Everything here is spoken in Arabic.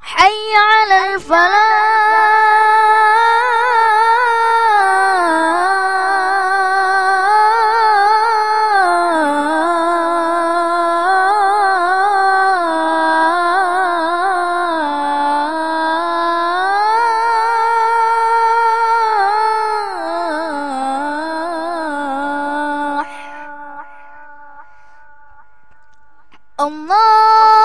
حي الله